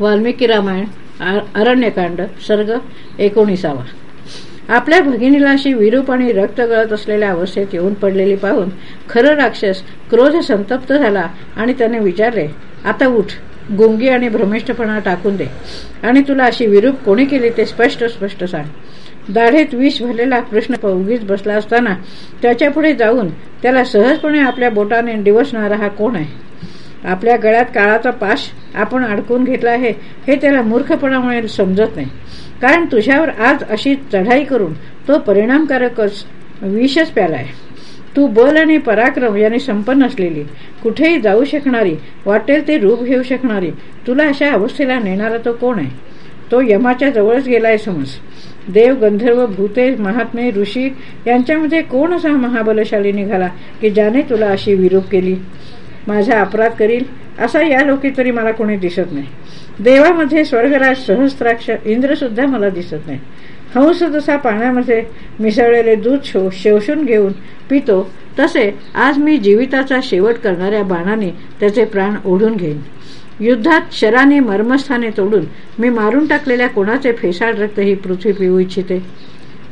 वाल्मिकी रामायण अरण्यकांड सर्ग एकोणीसावा. आपल्या भगिनीला अशी विरूप आणि रक्त गळत असलेल्या अवस्थेत येऊन पडलेली पाहून खरं राक्षस क्रोध संतप्त झाला आणि त्याने विचारले आता उठ गुंगी आणि भ्रमिष्ठपणा टाकून दे आणि तुला अशी विरूप कोणी केली ते स्पष्ट स्पष्ट सांग. दाढेत विष भरलेला कृष्ण उगीच बसला असताना त्याच्यापुढे जाऊन त्याला सहजपणे आपल्या बोटाने डिवसणारा हा कोण आहे? आपल्या गळ्यात काळाचा पाश आपण अडकून घेतला आहे हे त्याला मूर्खपणामुळे समजत नाही. कारण तुझ्यावर आज अशी चढाई करून तो परिणामकारकच विषच प्यालाय. तू बल आणि पराक्रम याने संपन्न असलेली कुठेही जाऊ शकणारी वाटेल ते रूप घेऊ शकणारी तुला अशा अवस्थेला नेणारा तो कोण आहे? तो यमाच्या जवळच गेलाय समज. देव गंधर्व भूते महात्मे ऋषी यांच्यामध्ये कोण असा महाबलशाली निघाला की ज्याने तुला अशी विरूप केली? माझा अपराध करील असा या लोकी तरी मला कोणी दिसत नाही. देवामध्ये स्वर्गराज सहस्त्राक्ष इंद्र सुद्धा मला दिसत नाही. हंस जसा पाण्यामध्ये मिसळलेले दूध शो शोषून घेऊन पितो तसे आज मी जीविताचा शेवट करणाऱ्या बाणाने त्याचे प्राण ओढून घेईन. युद्धात शराने मर्मस्थाने तोडून मी मारून टाकलेल्या कोणाचे फेसाळ रक्त ही पृथ्वी पिऊ इच्छिते?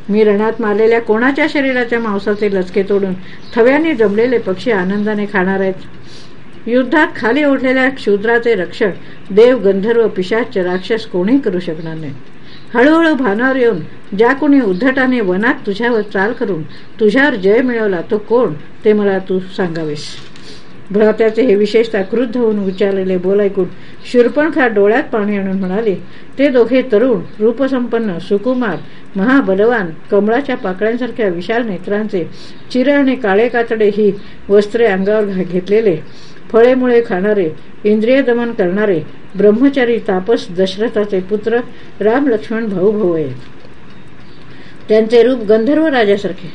मी रणात मारलेल्या कोणाच्या शरीराच्या मांसाचे लचके तोडून थव्याने जमलेले पक्षी आनंदाने खाणार आहेत? युद्धात खाली ओढलेल्या क्षुद्राचे रक्षण देव गंधर्व पिशाच राक्षस कोणी करू शकणार नाही. हळूहळू भानावर येऊन ज्या कोणी उद्धटाने वनात तुझ्यावर चाल करून तुझ्यावर जय मिळवला तो कोण ते मला तू सांगावेस. भ्रात्याचे हे विशेषतः क्रुद्ध होऊन विचारलेले बोल ऐकून शूर्पणखा डोळ्यात पाणी आणून म्हणाले ते दोघे तरुण रूपसंपन्न सुकुमार महाबलवान कमळाच्या पाकळ्यांसारख्या विशाल नेत्रांचे चिर आणि काळे कातडे ही वस्त्रे अंगावर घेतलेले. फळेमुळे खाणारे इंद्रिय दमन करणारे ब्रह्मचारी तापस दशरथाचे पुत्र राम लक्ष्मण भाऊ भाऊ आहेत. त्यांचे रूप गंधर्व राजासारखे.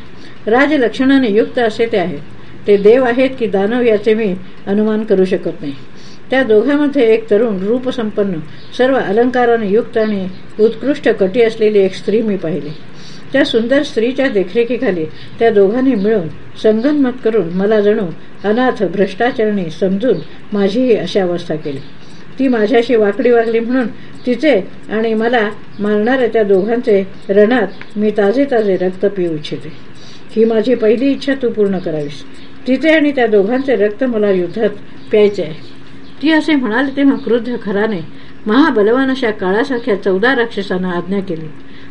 राज लक्षणाने युक्त असे ते आहेत. ते देव आहेत की दानव याचे मी अनुमान करू शकत नाही. त्या दोघांमध्ये एक तरुण रूपसंपन्न सर्व अलंकाराने युक्त आणि उत्कृष्ट कटी असलेली एक स्त्री मी पाहिली. त्या सुंदर स्त्रीच्या देखरेखीखाली त्या दोघांनी मिळून संगनमत करून मला जणू अनाथ भ्रष्टाचरणी समजून माझीही अशी अवस्था केली. ती माझ्याशी वाकडी वागली म्हणून तिचे आणि मला मारणाऱ्या त्या दोघांचे रणात मी ताजे ताजे रक्त पिऊ इच्छिते. ही माझी पहिली इच्छा तू पूर्ण करावीस. तिथे आणि त्या दोघांचे रक्त मला युद्धात प्यायचे आहे. ती असे म्हणाले तेव्हा क्रुद्ध खराने महाबलवान अशा काळासारख्या चौदा राक्षसांना आज्ञा केली.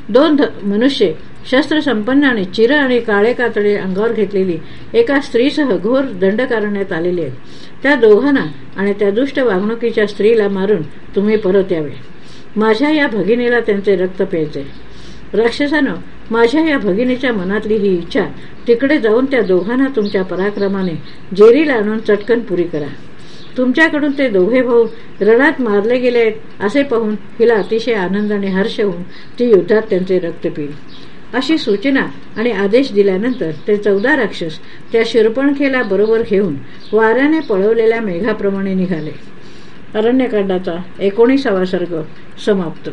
दोन मनुष्य शस्त्र संपन्न आणि चिर आणि काळे कातडे अंगावर घेतलेली एका स्त्रीसह घोर दंड करण्यात आलेले आहेत त्या दोघांना आणि त्या दुष्ट वागणुकीच्या स्त्रीला मारून तुम्ही परत यावे. माझ्या या भगिनीला त्यांचे रक्त प्यायचे. राक्षसानं माझ्या या भगिनीच्या मनातली ही इच्छा तिकडे जाऊन त्या दोघांना तुमच्या पराक्रमाने जेरीला आणून चटकन पुरी करा. तुमच्याकडून ते दोघे भाऊ रणात मारले गेले असे पाहून हिला अतिशय आनंद आणि हर्ष होऊन ती युद्धात त्यांचे रक्त पिईल. अशी सूचना आणि आदेश दिल्यानंतर ते चौदा राक्षस त्या शिरपणखेला बरोबर घेऊन वाऱ्याने पळवलेल्या मेघाप्रमाणे निघाले. अरण्यकांडाचा एकोणीसावा सर्ग समाप्त.